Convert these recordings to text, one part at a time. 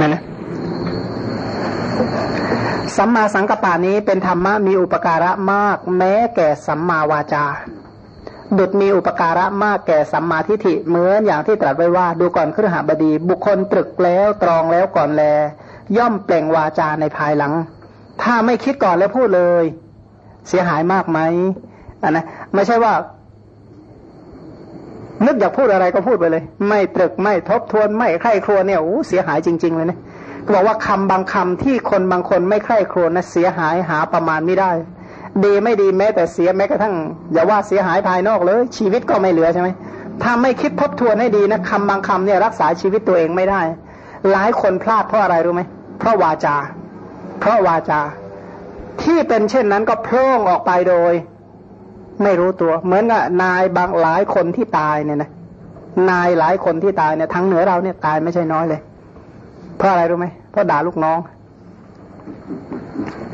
นั่นนะสัมมาสังกัปปานี้เป็นธรรมะมีอุปการะมาก แม้แก่สัมมาวาจา ดุดมีอุปการะมากแก่สัมมาทิฏฐิเหมือนอย่างที่ตรัสไว้ว่าดูก่อนครหบดี บุคคลตรึกแล้วตรองแล้วก่อนแล ย่อมเปล่งวาจาในภายหลัง ถ้าไม่คิดก่อนแล้วพูดเลย เสียหายมากไหมอันนะไม่ใช่ว่า นึกอยากพูดอะไรก็พูดไปเลย ไม่ตรึกไม่ทบทวนไม่ใคร่ครวญเนี่ยโอ้เสียหายจริง ๆ เลยนะบอกว่าคำบางคำที่คนบางคนไม่ใคร่ครวญนะเสียหายหาประมาณไม่ได้ ดีไม่ดีแม้แต่เสียแม้กระทั่ง อย่าว่าเสียหายภายนอกเลย ชีวิตก็ไม่เหลือใช่ไหมถ้าไม่คิดทบทวนให้ดีนะคำบางคำเนี่ยรักษาชีวิตตัวเองไม่ได้ หลายคนพลาดเพราะอะไรรู้ไหมเพราะวาจา เพราะวาจา ที่เป็นเช่นนั้นก็พร่งออกไปโดย ไม่รู้ตัว เหมือนกับนายบางหลายคนที่ตายเนี่ยนะนายหลายคนที่ตายเนี่ยทั้งเหนือเราเนี่ยตายไม่ใช่น้อยเลย เพราะอะไรรู้ไหมเพราะด่าลูกน้อง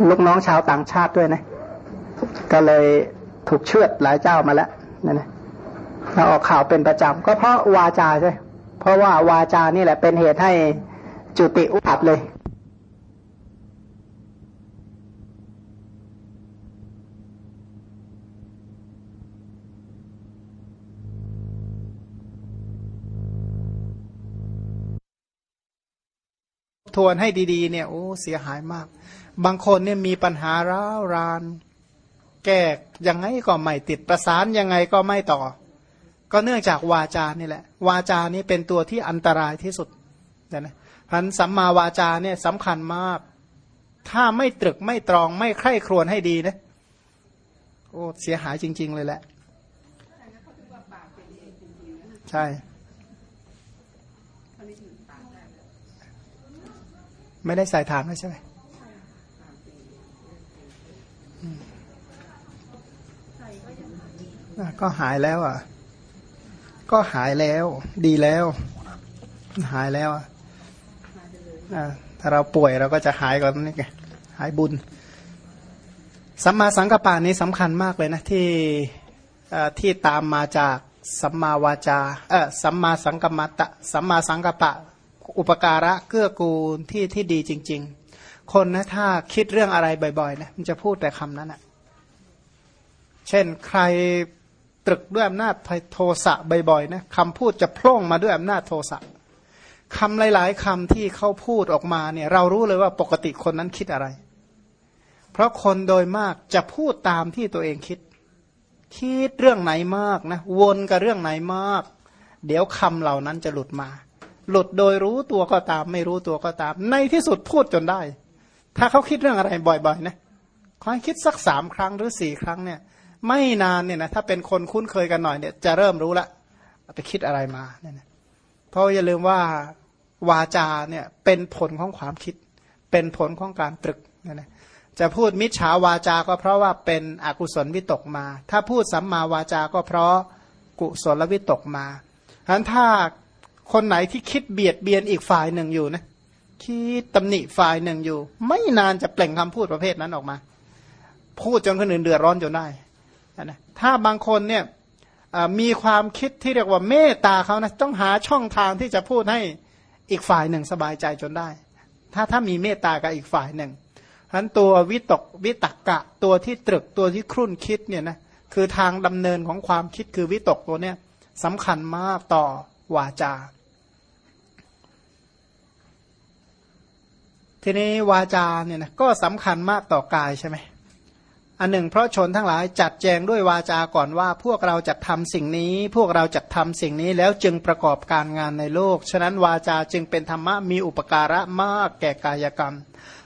ลูกน้องชาวต่างชาติด้วยนะ ก็เลยถูกเชือดหลายเจ้ามาแล้วนั่นนะเราออกข่าวเป็นประจำก็เพราะวาจาใช่เพราะว่าวาจานี่แหละเป็นเหตุให้จุติอุปัติเลย ทวนให้ดีๆเนี่ยโอ้เสียหายมาก บางคนเนี่ยมีปัญหาร้าวราน แก้ยังไงก็ไม่ติดประสานยังไงก็ไม่ต่อ ก็เนื่องจากวาจานี่แหละ วาจานี้เป็นตัวที่อันตรายที่สุดนะพันสัมมาวาจาเนี่ยสำคัญมาก ถ้าไม่ตรึกไม่ตรองไม่ใคร่ครวญให้ดีนะโอ้เสียหายจริง ๆ เลยแหละ ใช่ ไม่ได้ใส่ฐานไว้ใช่ไหมก็หายแล้วอะ ก็หายแล้ว ดีแล้ว หายแล้วอะถ้าเราป่วยเราก็จะหายก่อนนี่ไงหายบุญ สัมมาสังกปะนี้สำคัญมากเลยนะที่ที่ตามมาจากสัมมาวาจาเออสัมมาสังกัมมตะสัมมาสังกปะ อุปการะเกื้อกูลที่ที่ดีจริง ๆ คนนะถ้าคิดเรื่องอะไรบ่อยๆนะมันจะพูดแต่คำนั้นอะ เช่นใครตรึกด้วยอำนาจโทสะบ่อยๆนะคำพูดจะพล่งมาด้วยอำนาจโทสะคำหลายๆคำที่เขาพูดออกมาเนี่ย เรารู้เลยว่าปกติคนนั้นคิดอะไร เพราะคนโดยมากจะพูดตามที่ตัวเองคิด คิดเรื่องไหนมากนะวนกับเรื่องไหนมาก เดี๋ยวคำเหล่านั้นจะหลุดมา หลุดโดยรู้ตัวก็ตาม ไม่รู้ตัวก็ตาม ในที่สุดพูดจนได้ ถ้าเขาคิดเรื่องอะไรบ่อย ๆ นะขอให้คิดสักสามครั้งหรือสี่ครั้งเนี่ย ไม่นานเนี่ยนะถ้าเป็นคนคุ้นเคยกันหน่อยเนี่ย จะเริ่มรู้ละไปคิดอะไรมาเนี่ยนะเพราะอย่าลืมว่าวาจาเนี่ยเป็นผลของความคิด เป็นผลของการตรึกเนี่ยนะจะพูดมิจฉาวาจาก็เพราะว่าเป็นอกุศลวิตกมา ถ้าพูดสัมมาวาจาก็เพราะกุศลวิตกมาฉะนั้นถ้า คนไหนที่คิดเบียดเบียนอีกฝ่ายหนึ่งอยู่นะคิดตำหนิฝ่ายหนึ่งอยู่ ไม่นานจะเปล่งคำพูดประเภทนั้นออกมา พูดจนคนอื่นเดือดร้อนจนได้นะถ้าบางคนเนี่ยมีความคิดที่เรียกว่าเมตตาเขานะต้องหาช่องทางที่จะพูดให้อีกฝ่ายหนึ่งสบายใจจนได้ ถ้าถ้ามีเมตตากับอีกฝ่ายหนึ่งฉะนั้นตัววิตกวิตกกะตัวที่ตรึกตัวที่ครุ่นคิดเนี่ยนะคือทางดำเนินของความคิดคือวิตกตัวเนี้ยสำคัญมากต่อวาจา ทีนี้วาจาเนี่ยนะก็สำคัญมากต่อกายใช่ไหมอันหนึ่งเพราะชนทั้งหลายจัดแจงด้วยวาจาก่อนว่าพวกเราจะทำสิ่งนี้ พวกเราจะทำสิ่งนี้แล้วจึงประกอบการงานในโลก ฉะนั้นวาจาจึงเป็นธรรมะมีอุปการะมากแก่กายกรรม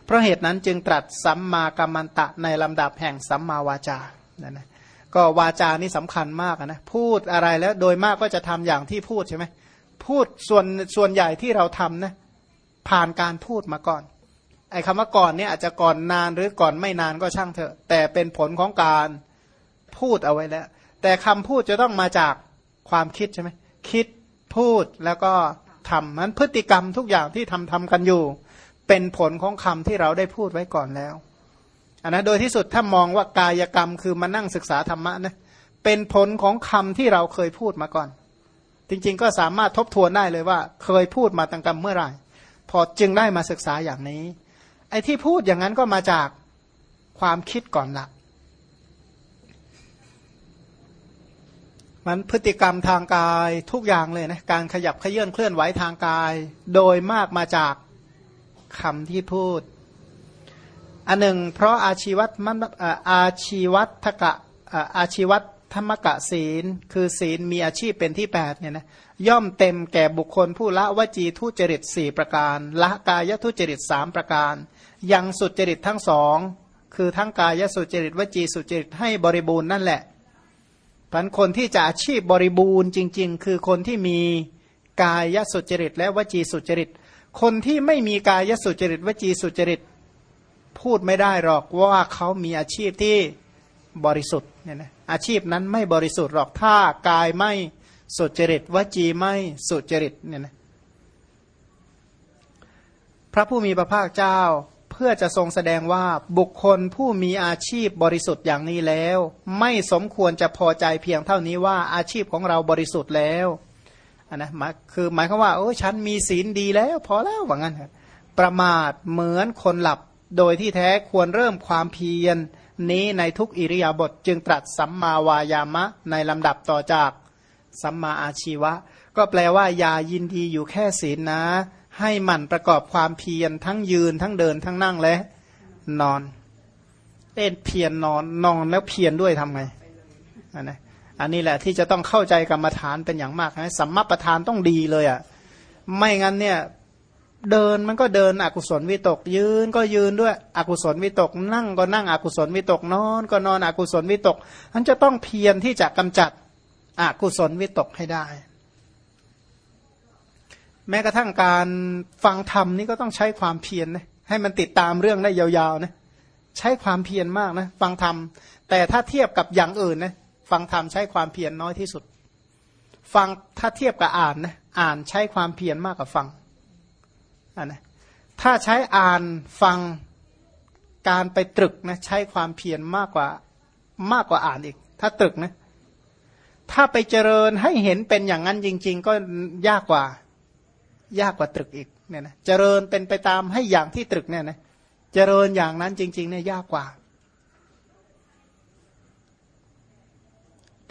เพราะเหตุนั้นจึงตรัสสัมมากัมมันตะในลำดับแห่งสัมมาวาจานั่นนะก็วาจานี่สำคัญมากนะพูดอะไรแล้วโดยมากก็จะทำอย่างที่พูดใช่ไหมพูดส่วนส่วนใหญ่ที่เราทำนะผ่านการพูดมาก่อน ไอ้คำว่าก่อนเนี่ยอาจจะก่อนนานหรือก่อนไม่นานก็ช่างเถอะ แต่เป็นผลของการพูดเอาไว้แล้ว แต่คำพูดจะต้องมาจากความคิดใช่ไหมคิดพูดแล้วก็ทำนั้นพฤติกรรมทุกอย่างที่ทำทำกันอยู่ เป็นผลของคำที่เราได้พูดไว้ก่อนแล้วอันนะโดยที่สุดถ้ามองว่ากายกรรมคือมานั่งศึกษาธรรมะนะเป็นผลของคำที่เราเคยพูดมาก่อน จริงๆก็สามารถทบทวนได้เลยว่า เคยพูดมาตั้งแต่เมื่อไหร่ พอจึงได้มาศึกษาอย่างนี้ ไอ้ที่พูดอย่างนั้นก็มาจากความคิดก่อนละมันพฤติกรรมทางกายทุกอย่างเลยนะการขยับขยื่นเคลื่อนไหวทางกาย โดยมากมาจากคำที่พูด อันหนึ่ง เพราะอาชีวัตมันอาชีวัตทกะอาชีวัตธรรมกะศีล คือศีลมีอาชีพเป็นที่แปดเนี่ยนะย่อมเต็มแก่บุคคลผู้ละวจีทุจริตสี่ประการ ละกายทุจริตสามประการ ยังสุจริตทั้งสองคือทั้งกายสุจริตวจีสุจริตให้บริบูรณ์นั่นแหละพันคนที่จะอาชีพบริบูรณ์จริง ๆ คือคนที่มีกายสุจริต และวจีสุจริต คนที่ไม่มีกายสุจริต วจีสุจริต พูดไม่ได้หรอกว่าเขามีอาชีพที่บริสุทธิ์เนี่ยนะอาชีพนั้นไม่บริสุทธิ์หรอกถ้ากายไม่สุจริตวจีไม่สุจริตเนี่ยนะพระผู้มีพระภาคเจ้า เพื่อจะทรงแสดงว่าบุคคลผู้มีอาชีพบริสุทธิ์อย่างนี้แล้ว ไม่สมควรจะพอใจเพียงเท่านี้ว่าอาชีพของเราบริสุทธิ์แล้วนนะคือหมายความว่าโอ้ฉันมีศีลดีแล้ว พอแล้วว่างั้นประมาทเหมือนคนหลับ โดยที่แท้ควรเริ่มความเพียรนี้ในทุกอิริยาบถจึงตรัสสัมมาวายามะในลำดับต่อจากสัมมาอาชีวะ ก็แปลว่าอย่ายินดีอยู่แค่ศีลนะ ให้หมั่นประกอบความเพียรทั้งยืนทั้งเดินทั้งนั่งและนอนเต้นเพียรนนอนนอนแล้วเพียรด้วยทำไงอันนี้อันนี้แหละที่จะต้องเข้าใจกรรมฐานเป็นอย่างมากนะสัมมาประธานต้องดีเลยอะ่ะไม่งั้นเนี่ยเดินมันก็เดินอกุศลวิตก ยืนก็ยืนด้วยอกุศลวิตก นั่งก็นั่งอกุศลวิตกนอนก็นอนอกุศลวิตกอันจะต้องเพียรที่จะกำจัดอกุศลวิตกให้ได้ แม้กระทั่งการฟังธรรมนี่ก็ต้องใช้ความเพียรนะให้มันติดตามเรื่องได้ยาวๆนะใช้ความเพียรมากนะฟังธรรม แต่ถ้าเทียบกับอย่างอื่นนะฟังธรรมใช้ความเพียรน้อยที่สุด ฟังถ้าเทียบกับอ่านนะอ่านใช้ความเพียรมากกว่าฟังอันนะถ้าใช้อ่านฟังการไปตรึกนะใช้ความเพียรมากกว่ามากกว่าอ่านอีก ถ้าตรึกนะถ้าไปเจริญให้เห็นเป็นอย่างนั้นจริง ๆ ก็ยากกว่า ยากกว่าตรึกอีกเนี่ยนะเจริญเป็นไปตามให้อย่างที่ตรึกเนี่ยนะเจริญอย่างนั้นจริง ๆ เนี่ยยากกว่า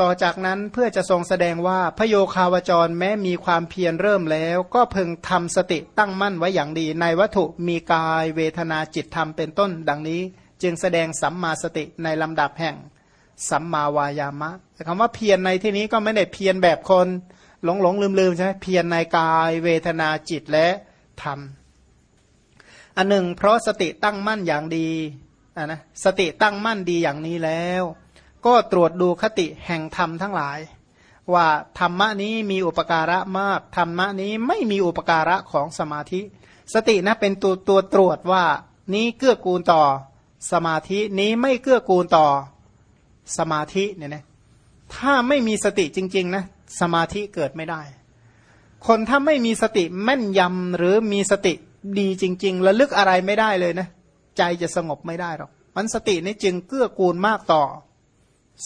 ต่อจากนั้นเพื่อจะทรงแสดงว่าพระโยคาวจรแม้มีความเพียรเริ่มแล้ว ก็พึงทำสติตั้งมั่นไว้อย่างดี ในวัตถุมีกายเวทนาจิตธรรมเป็นต้น ดังนี้ จึงแสดงสัมมาสติในลำดับแห่งสัมมาวายามะแต่คำว่าเพียรในที่นี้ก็ไม่ได้เพียรแบบคน หลงหลงลืมลืมใช่ไหมเพียรในกาย เวทนาจิตและธรรมอันหนึ่ง เพราะสติตั้งมั่นอย่างดีะนะสติตั้งมั่นดีอย่างนี้แล้ว ก็ตรวจดูคติแห่งธรรมทั้งหลาย ว่าธรรมะนี้มีอุปการะมากธรรมะนี้ไม่มีอุปการะของสมาธิ สตินะเป็นตัวตัวตรวจว่านี้เกื้อกูลต่อสมาธินี้ไม่เกื้อกูลต่อสมาธิเนี่ยนะถ้าไม่มีสติจริง ๆ นะ สมาธิเกิดไม่ได้ คนถ้าไม่มีสติแม่นยำหรือมีสติดีจริง ๆ ระลึกอะไรไม่ได้เลยนะ ใจจะสงบไม่ได้หรอกมันสตินี้จึงเกื้อกูลมากต่อ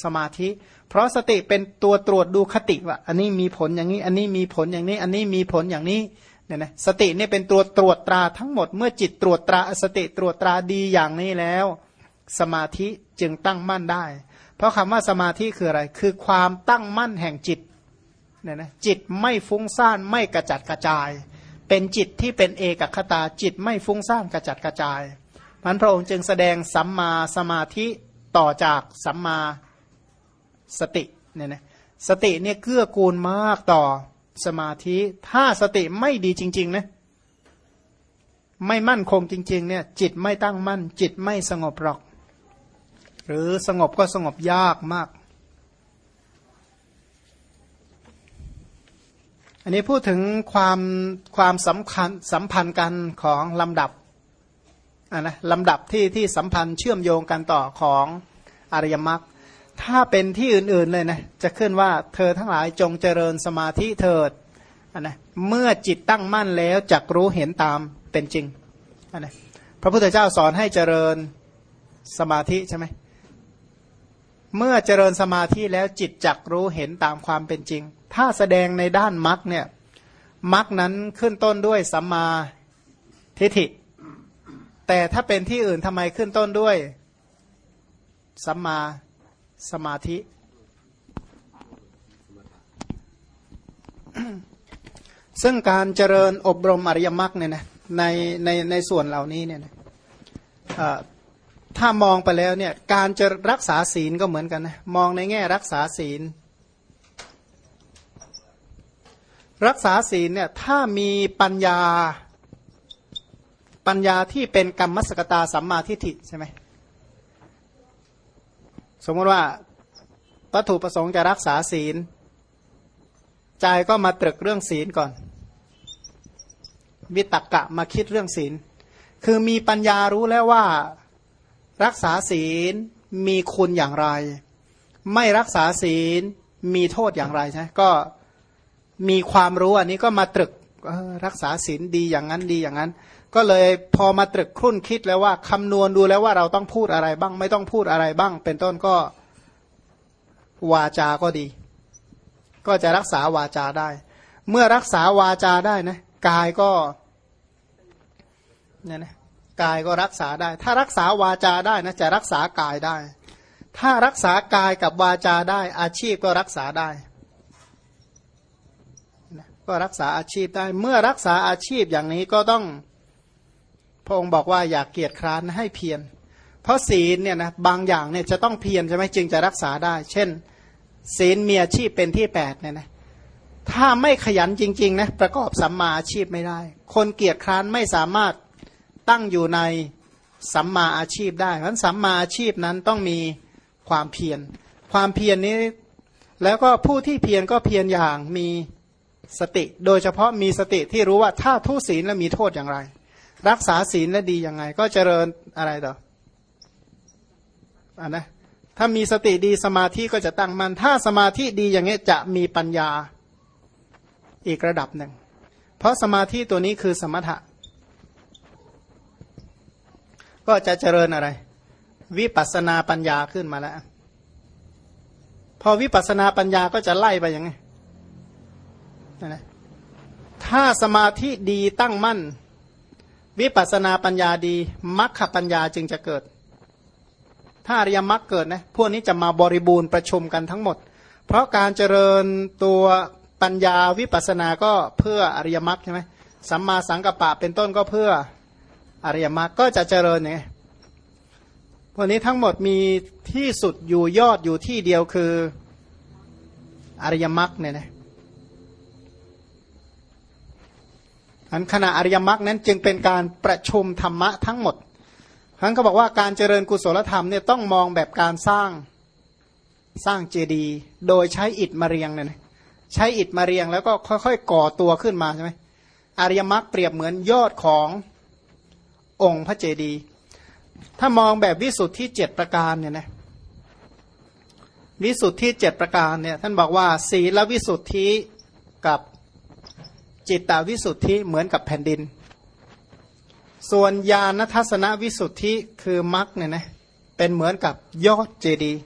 สมาธิ เพราะสติเป็นตัวตรวจดูคติว่า อันนี้มีผลอย่างนี้ อันนี้มีผลอย่างนี้ อันนี้มีผลอย่างนี้เนี่ยนะสติเนี่ยเป็นตัวตรวจตราทั้งหมดเมื่อจิตตรวจตราสติตรวจตราดีอย่างนี้แล้ว สมาธิจึงตั้งมั่นได้ เพราะคำว่าสมาธิคืออะไร คือความตั้งมั่นแห่งจิต เนี่ยนะจิตไม่ฟุ้งซ่านไม่กระจัดกระจาย เป็นจิตที่เป็นเอกคตาจิตไม่ฟุ้งซ่านกระจัดกระจายมันพระองค์จึงแสดงสัมมาสมาธิต่อจากสัมมาสติเนี่ยนะสติเนี่ยเกื้อกูลมากต่อสมาธิ ถ้าสติไม่ดีจริงๆนะไม่มั่นคงจริง ๆ เนี่ย จิตไม่ตั้งมั่น จิตไม่สงบหรอก หรือสงบก็สงบยากมาก อันนี้พูดถึงความความสำคัญสัมพันธ์กันของลำดับอ่านะลำดับที่ที่สัมพันธ์เชื่อมโยงกันต่อของอริยมรรคถ้าเป็นที่อื่นๆเลยนะจะขึ้นว่าเธอทั้งหลายจงเจริญสมาธิเถิดอันนะเมื่อจิตตั้งมั่นแล้วจักรู้เห็นตามเป็นจริงอันนะพระพุทธเจ้าสอนให้เจริญสมาธิใช่ไหม เมื่อเจริญสมาธิแล้วจิตจักรู้เห็นตามความเป็นจริง ถ้าแสดงในด้านมรรคเนี่ยมรรคนั้นขึ้นต้นด้วยสัมมาทิฏฐิ แต่ถ้าเป็นที่อื่นทำไมขึ้นต้นด้วยสัมมาสมาธิ ซึ่งการเจริญอบรมอริยมรรคเนี่ยนะในในในส่วนเหล่านี้เนี่ยนะ ถ้ามองไปแล้วเนี่ยการจะรักษาศีลก็เหมือนกันนะมองในแง่รักษาศีล รักษาศีลเนี่ยถ้ามีปัญญาปัญญาที่เป็นกรรมสกตาสัมมาทิฏฐิใช่ไหมสมมติว่าวัตถุประสงค์จะรักษาศีล ใจก็มาตรึกเรื่องศีลก่อน วิตกกะมาคิดเรื่องศีล คือมีปัญญารู้แล้วว่า รักษาศีลมีคุณอย่างไร ไม่รักษาศีลมีโทษอย่างไรใช่ก็มีความรู้อันนี้ก็มาตรึกรักษาศีลดีอย่างนั้นดีอย่างนั้น ก็เลยพอมาตรึกครุ่นคิดแล้วว่าคำนวณดูแล้วว่าเราต้องพูดอะไรบ้าง ไม่ต้องพูดอะไรบ้าง เป็นต้นก็วาจาก็ดี ก็จะรักษาวาจาได้ เมื่อรักษาวาจาได้นะกายก็เนี่ยนะ กายก็รักษาได้ ถ้ารักษาวาจาได้นะจะรักษากายได้ ถ้ารักษากายกับวาจาได้ อาชีพก็รักษาได้ก็รักษาอาชีพได้ เมื่อรักษาอาชีพอย่างนี้ก็ต้องพระองค์บอกว่าอยากเกียรติคร้านให้เพียร เพราะศีลเนี่ยนะบางอย่างเนี่ยจะต้องเพียรใช่ไหมจึงจะรักษาได้ เช่น ศีลมีอาชีพเป็นที่แปดเนี่ยนะถ้าไม่ขยันจริงๆนะประกอบสัมมาอาชีพไม่ได้ คนเกียรติคร้านไม่สามารถ ตั้งอยู่ในสัมมาอาชีพได้เพราะสัมมาอาชีพนั้นต้องมีความเพียร ความเพียรนี้แล้วก็ผู้ที่เพียรก็เพียรอย่างมีสติ โดยเฉพาะมีสติที่รู้ว่าถ้าทุศีลแล้วมีโทษอย่างไร รักษาศีลแล้วดียังไง ก็เจริญอะไรต่ออันนะถ้ามีสติดีสมาธิก็จะตั้งมันถ้าสมาธิดีอย่างนี้จะมีปัญญาอีกระดับหนึ่ง เพราะสมาธิตัวนี้คือสมถะ ก็จะเจริญอะไร วิปัสนาปัญญาขึ้นมาแล้ว พอวิปัสนาปัญญาก็จะไล่ไปยังไงนะถ้าสมาธิดีตั้งมั่น วิปัสนาปัญญาดีมัคคปัญญาจึงจะเกิด ถ้าอริยมรรคเกิดนะพวกนี้จะมาบริบูรณ์ประชุมกันทั้งหมด เพราะการเจริญตัวปัญญาวิปัสนาก็เพื่ออริยมรรคใช่ไหมสัมมาสังกัปปะเป็นต้นก็เพื่อ อริยมรรคก็จะเจริญไงพวันนี้ทั้งหมดมีที่สุดอยู่ยอดอยู่ที่เดียวคืออริยมรรคเนี่ยนะอันขณะอริยมรรคนั้นจึงเป็นการประชุมธรรมะทั้งหมดทั้งเขาบอกว่าการเจริญกุศลธรรมเนี่ยต้องมองแบบการสร้างสร้างเจดีย์โดยใช้อิฐมาเรียงเนี่ยนะใช้อิฐมาเรียงแล้วก็ค่อยๆ ก่อตัวขึ้นมาใช่ไหมอริยมรรคเปรียบเหมือนยอดของ องค์พระเจดีย์ถ้ามองแบบวิสุทธิเจ็ดประการเนี่ยนะวิสุทธิเจ็ดประการเนี่ยท่านบอกว่าศีลวิสุทธิกับจิตตวิสุทธิเหมือนกับแผ่นดิน ส่วนญาณทัศนวิสุทธิคือมรรคเนี่ยนะเป็นเหมือนกับยอดเจดีย์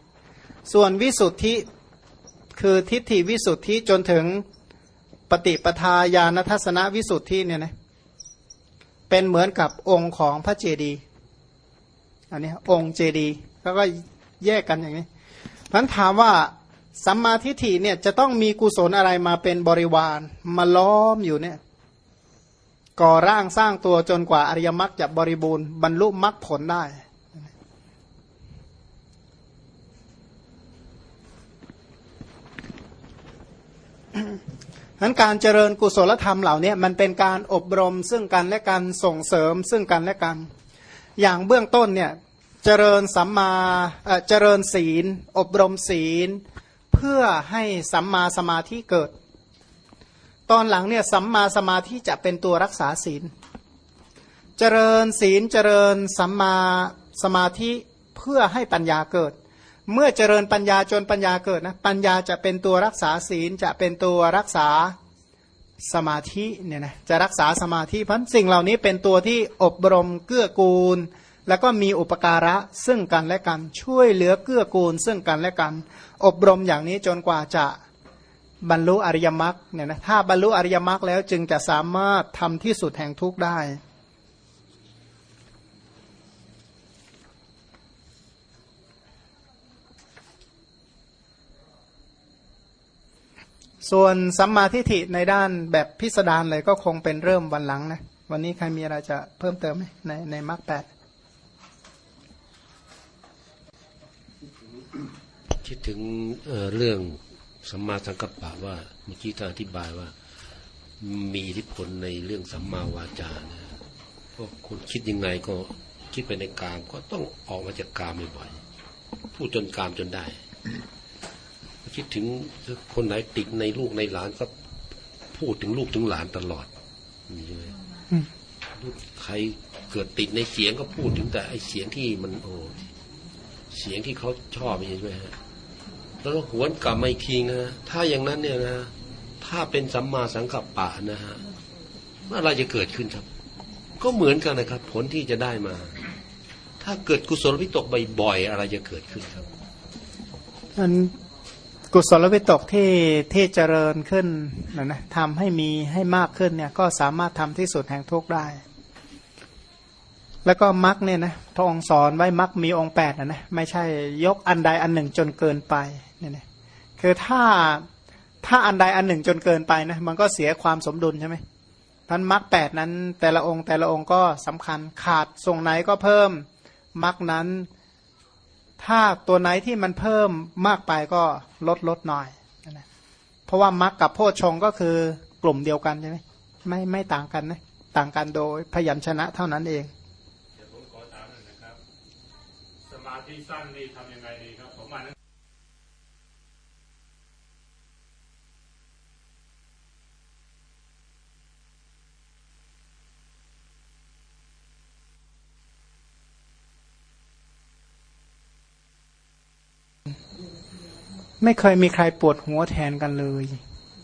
ส่วนวิสุทธิคือทิฏฐิวิสุทธิจนถึงปฏิปทาญาณทัศนวิสุทธิเนี่ยนะ เป็นเหมือนกับองค์ของพระเจดีย์อันนี้องค์เจดีย์เขาก็แยกกันอย่างนี้พันถามว่าสัมมาทิฏฐิเนี่ยจะต้องมีกุศลอะไรมาเป็นบริวารมาล้อมอยู่เนี่ยก่อร่างสร้างตัวจนกว่าอริยมรรคจะบริบูรณ์บรรลุมรรคผลได้ นั้นการเจริญกุศลธรรมเหล่านี้มันเป็นการอบรมซึ่งกันและกันส่งเสริมซึ่งกันและกัน อย่างเบื้องต้นเนี่ยเจริญสัมมาเจริญศีล อบรมศีล เพื่อให้สัมมาสมาธิเกิด ตอนหลังเนี่ยสัมมาสมาธิจะเป็นตัวรักษาศีล เจริญศีลเจริญสัมมาสมาธิเพื่อให้ปัญญาเกิด เมื่อเจริญปัญญาจนปัญญาเกิดนะปัญญาจะเป็นตัวรักษาศีลจะเป็นตัวรักษาสมาธิเนี่ยนะจะรักษาสมาธิเพราะสิ่งเหล่านี้เป็นตัวที่อบรมเกื้อกูล แล้วก็มีอุปการะซึ่งกันและกันช่วยเหลือเกื้อกูล ซึ่งกันและกัน อบรมอย่างนี้จนกว่าจะบรรลุอริยมรรคเนี่ยนะถ้าบรรลุอริยมรรคแล้วจึงจะสามารถทำที่สุดแห่งทุกข์ได้ ส่วนสัมมาทิฏฐิในด้านแบบพิสดารเลยก็คงเป็นเริ่มวันหลังนะ วันนี้ใครมีอะไรจะเพิ่มเติมไหมในในมรรคแปดคิดถึงเเรื่องสัมมาสังกัปปะว่าเมื่อกี้ท่านอธิบายว่า มีอิทธิพลในเรื่องสัมมาวาจานะก็คนคิดยังไงก็คิดไปในกามก็ต้องออกมาจากกามบ่อยๆพูดจนกามจนได้ คิดถึงคนไหนติดในลูกในหลานก็พูดถึงลูกถึงหลานตลอดนี่ใช่ไหมใครเกิดติดในเสียงก็พูดถึงแต่ไอเสียงที่มันโอ้เสียงที่เขาชอบใช่ไหมฮะแล้วก็หวนกลับมาอีกทีนะถ้าอย่างนั้นเนี่ยนะ ถ้าเป็นสัมมาสังกัปปะนะฮะอะไรจะเกิดขึ้นครับ ก็เหมือนกันนะครับ ผลที่จะได้มา ถ้าเกิดกุศลวิตกบ่อยๆอะไรจะเกิดขึ้นครับอัน กุศลวิตกที่ที่เจริญขึ้นนะนะทำให้มีให้มากขึ้นเนี่ยก็สามารถทำที่สุดแห่งทุกได้ แล้วก็มรรคเนี่ยนะพระองค์สอนไว้มรรคมีองค์แปดนะนะไม่ใช่ยกอันใดอันหนึ่งจนเกินไปเนี่ยนะคือถ้าถ้าอันใดอันหนึ่งจนเกินไปนะมันก็เสียความสมดุลใช่ไหมพันมรรคแปดนั้นแต่ละองค์แต่ละองค์ก็สำคัญขาดทรงไหนก็เพิ่มมรรคนั้น ถ้าตัวไหนที่มันเพิ่มมากไปก็ลดลดหน่อยนะเพราะว่ามรรคกับโพชฌงก็คือกลุ่มเดียวกันใช่ไหมไม่ไม่ต่างกันนะต่างกันโดยพยัญชนะเท่านั้นเองเดี๋ยวผมขอถามหน่อยนะครับสมาธิสั้นนี่ทำยังไงดีครับ ผมอ่านหนัง ไม่เคยมีใครปวดหัวแทนกันเลย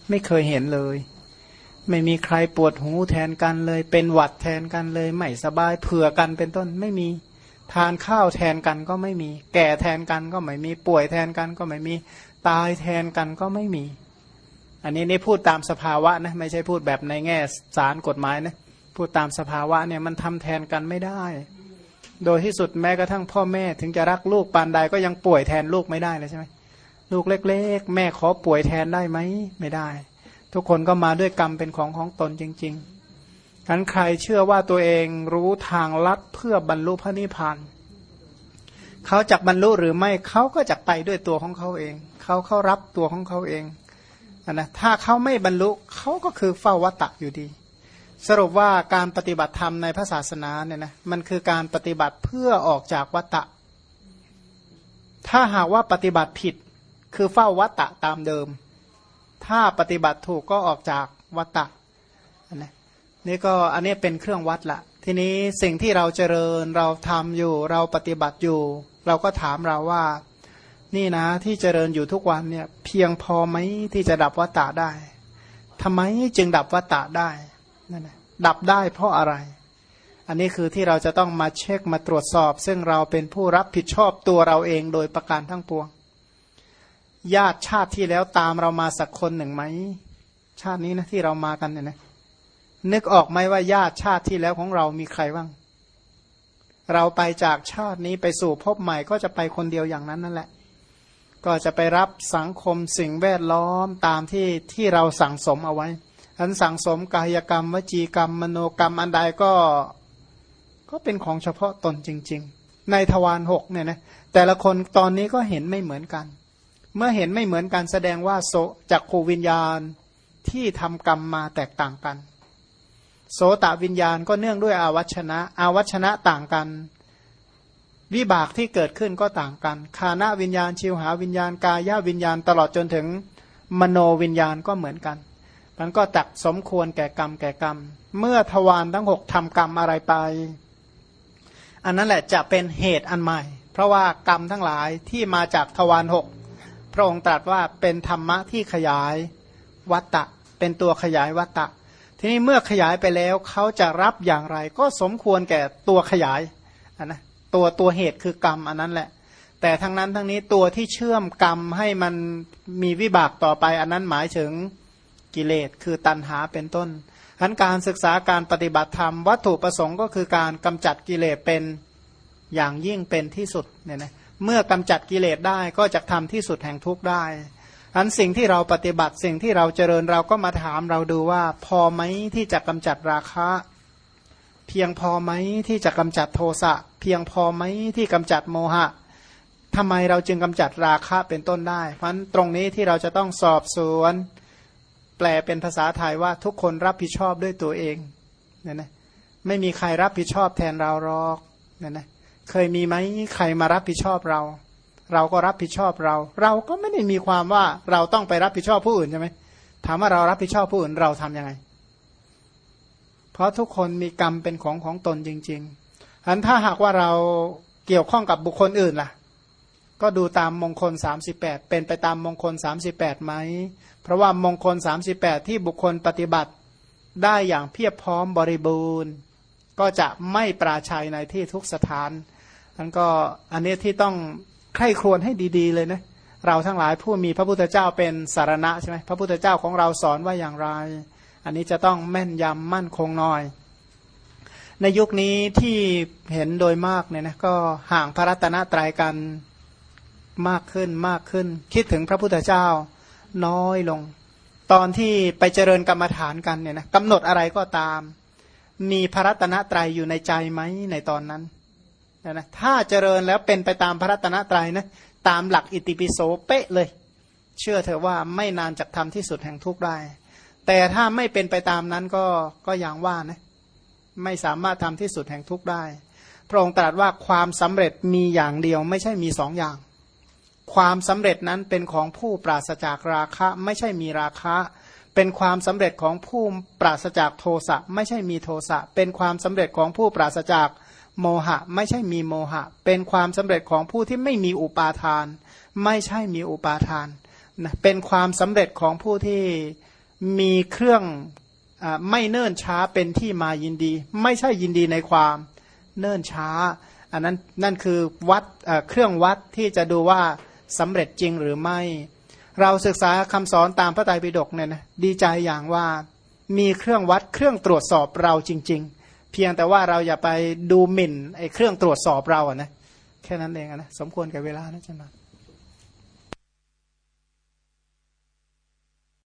ไม่เคยเห็นเลย ไม่มีใครปวดหูแทนกันเลย เป็นหวัดแทนกันเลย ไม่สบายเผื่อกันเป็นต้นไม่มีทานข้าวแทนกันก็ไม่มี แก่แทนกันก็ไม่มีป่วยแทนกันก็ไม่มีตายแทนกันก็ไม่มี อันนี้นี่พูดตามสภาวะนะไม่ใช่พูดแบบในแง่สารกฎหมายนะพูดตามสภาวะเนี่ยมันทำแทนกันไม่ได้ โดยที่สุดแม้กระทั่งพ่อแม่ถึงจะรักลูกปานใดก็ยังป่วยแทนลูกไม่ได้เลยใช่ไหม ลูกเล็ก ๆ แม่ขอป่วยแทนได้ไหมไม่ได้ ทุกคนก็มาด้วยกรรมเป็นของของตนจริงๆฉันใครเชื่อว่าตัวเองรู้ทางลัดเพื่อบรรลุพระนิพพานเขาจักบรรลุหรือไม่เขาก็จะไปด้วยตัวของเขาเองเขาเขารับตัวของเขาเองนะถ้าเขาไม่บรรลุเขาก็คือเฝ้าวัตตะอยู่ดี สรุปว่าการปฏิบัติธรรมในพระศาสนาเนี่ยนะมันคือการปฏิบัติเพื่อออกจากวัตตะถ้าหากว่าปฏิบัติผิด คือเฝ้าวัตตะตามเดิม ถ้าปฏิบัติถูกก็ออกจากวัตตะนะนี่ก็อันนี้เป็นเครื่องวัดละทีนี้สิ่งที่เราเจริญเราทำอยู่ เราปฏิบัติอยู่ เราก็ถามเราว่า นี่นะที่เจริญอยู่ทุกวันเนี่ยเพียงพอไหมที่จะดับวัตตะได้ทำไมจึงดับวัตตะได้นั่นนะดับได้เพราะอะไร อันนี้คือที่เราจะต้องมาเช็คมาตรวจสอบ ซึ่งเราเป็นผู้รับผิดชอบตัวเราเองโดยประการทั้งปวง ญาติชาติที่แล้วตามเรามาสักคนหนึ่งไหม ชาตินี้นะที่เรามากันเนี่ยนะนึกออกไหมว่าญาติชาติที่แล้วของเรามีใครบ้าง เราไปจากชาตินี้ไปสู่ภพใหม่ก็จะไปคนเดียวอย่างนั้นนั่นแหละ ก็จะไปรับสังคมสิ่งแวดล้อมตามที่ที่เราสั่งสมเอาไว้อันสั่งสมกายกรรม วจีกรรม มโนกรรมอันใดก็ก็เป็นของเฉพาะตนจริง ๆ ในทวารหกเนี่ยนะแต่ละคนตอนนี้ก็เห็นไม่เหมือนกัน เมื่อเห็นไม่เหมือนกันแสดงว่าโสจากขูวิญญาณที่ทำกรรมมาแตกต่างกัน โสตวิญญาณก็เนื่องด้วยอาวัชนะอาวัชนะต่างกัน วิบากที่เกิดขึ้นก็ต่างกัน คานาวิญญาณ ชิวหาวิญญาณ กายวิญญาณตลอดจนถึงมโนวิญญาณก็เหมือนกันมันก็ตักสมควรแก่กรรมแก่กรรม เมื่อทวารทั้งหกทำกรรมอะไรไป อันนั้นแหละจะเป็นเหตุอันใหม่ เพราะว่ากรรมทั้งหลายที่มาจากทวารหก พระองค์ตรัสว่าเป็นธรรมะที่ขยายวัตตะ เป็นตัวขยายวัตตะ ทีนี้เมื่อขยายไปแล้วเขาจะรับอย่างไร ก็สมควรแก่ตัวขยายนนะตัวตัวเหตุคือกรรมอันนั้นแหละ แต่ทั้งนั้นทั้งนี้ตัวที่เชื่อมกรรมให้มันมีวิบากต่อไป อันนั้นหมายถึงกิเลสคือตัณหาเป็นต้นทั้นการศึกษาการปฏิบัติธรรม วัตถุประสงค์ก็คือการกำจัดกิเลสเป็นอย่างยิ่งเป็นที่สุดเนี่ยนะ เมื่อกำจัดกิเลสได้ก็จะทำที่สุดแห่งทุกข์ได้อันสิ่งที่เราปฏิบัติสิ่งที่เราเจริญเราก็มาถามเราดูว่า พอไหมที่จะกำจัดราคะ เพียงพอไหมที่จะกำจัดโทสะเพียงพอไหมที่กำจัดโมหะทำไมเราจึงกำจัดราคะเป็นต้นได้ เพราะตรงนี้ที่เราจะต้องสอบสวน แปลเป็นภาษาไทยว่าทุกคนรับผิดชอบด้วยตัวเองเนี่ยนะไม่มีใครรับผิดชอบแทนเราหรอกเนี่ยนะ เคยมีไหมใครมารับผิดชอบเรา เราก็รับผิดชอบเรา เราก็ไม่ได้มีความว่าเราต้องไปรับผิดชอบผู้อื่นใช่ไหมถามว่าเรารับผิดชอบผู้อื่นเราทํำยังไง เพราะทุกคนมีกรรมเป็นของของตนจริงๆอันถ้าหากว่าเราเกี่ยวข้องกับบุคคลอื่นล่ะ ก็ดูตามมงคล 38 เป็นไปตามมงคล 38ไหม เพราะว่ามงคล 38 ที่บุคคลปฏิบัติได้อย่างเพียบพร้อมบริบูรณ์ ก็จะไม่ปราชัยในที่ทุกสถาน นั้นก็อันนี้ที่ต้องใคร่ครวญให้ดีๆเลยนะเราทั้งหลายผู้มีพระพุทธเจ้าเป็นสารณะใช่ไหมพระพุทธเจ้าของเราสอนว่าอย่างไร อันนี้จะต้องแม่นยำมั่นคงหน่อย ในยุคนี้ที่เห็นโดยมากเนี่ยนะก็ห่างพระรัตนตรัยกันมากขึ้นมากขึ้น คิดถึงพระพุทธเจ้าน้อยลง ตอนที่ไปเจริญกรรมฐานกันเนี่ยนะกำหนดอะไรก็ตาม มีพระรัตนตรัยอยู่ในใจไหมในตอนนั้น นะถ้าเจริญแล้วเป็นไปตามพระรัตนตรัยนะตามหลักอิติปิโสเป๊ะเลย เชื่อเถอะว่าไม่นานจะทำที่สุดแห่งทุกข์ได้ แต่ถ้าไม่เป็นไปตามนั้นก็ก็อย่างว่านะไม่สามารถทำที่สุดแห่งทุกข์ได้ พระองค์ตรัสว่าความสำเร็จมีอย่างเดียวไม่ใช่มีสองอย่าง ความสำเร็จนั้นเป็นของผู้ปราศจากราคะไม่ใช่มีราคะ เป็นความสำเร็จของผู้ปราศจากโทสะไม่ใช่มีโทสะ เป็นความสำเร็จของผู้ปราศจาก โมหะ ไม่ใช่มีโมหะ เป็นความสำเร็จของผู้ที่ไม่มีอุปาทาน ไม่ใช่มีอุปาทานนะเป็นความสำเร็จของผู้ที่มีเครื่องอไม่เนิ่นช้าเป็นที่มายินดี ไม่ใช่ยินดีในความเนิ่นช้า อันนั้นนั่นคือวัดเครื่องวัดที่จะดูว่าสำเร็จจริงหรือไม่ เราศึกษาคำสอนตามพระไตรปิฎกเนี่ยนะดีใจอย่างว่ามีเครื่องวัดเครื่องตรวจสอบเราจริง ๆ เพียงแต่ว่าเราอย่าไปดูหมิ่นไอ้เครื่องตรวจสอบเราอะนะแค่นั้นเองนะสมควรกับเวลานะจันนะ